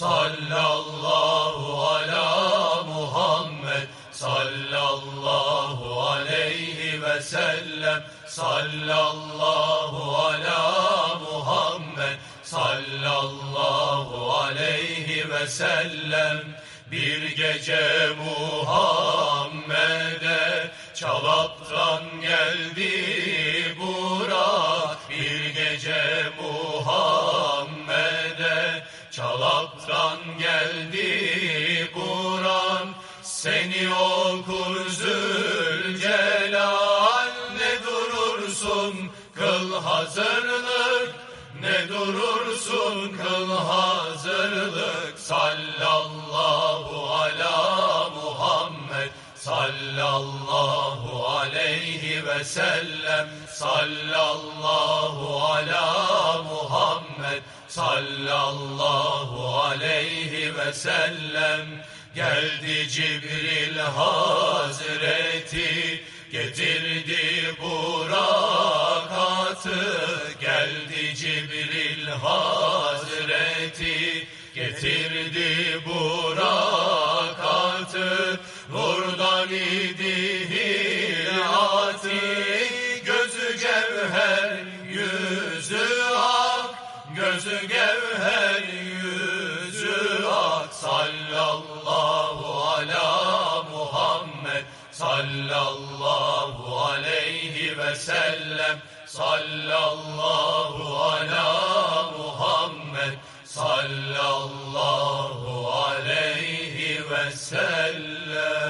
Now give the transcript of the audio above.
sallallahu ala Muhammed sallallahu aleyhi ve sellem. Sallallahu ala Muhammed sallallahu aleyhi ve sellem. Bir gece Muhammed'e çalaptan seni okur Zülcelal ne durursun? Kıl hazırlık. Ne durursun? Kıl hazırlık. Sallallahu ala Muhammed. Sallallahu aleyhi ve sellem. Sallallahu ala Muhammed. Sallallahu aleyhi ve sellem geldi Cibril Hazreti getirdi burakatı geldi Cibril Hazreti getirdi burakatı nurdan idi hilati gözü cevher yüzü ak gözü gevher sallallahu aleyhi ve sellem. Sallallahu ala Muhammed. Sallallahu aleyhi ve sellem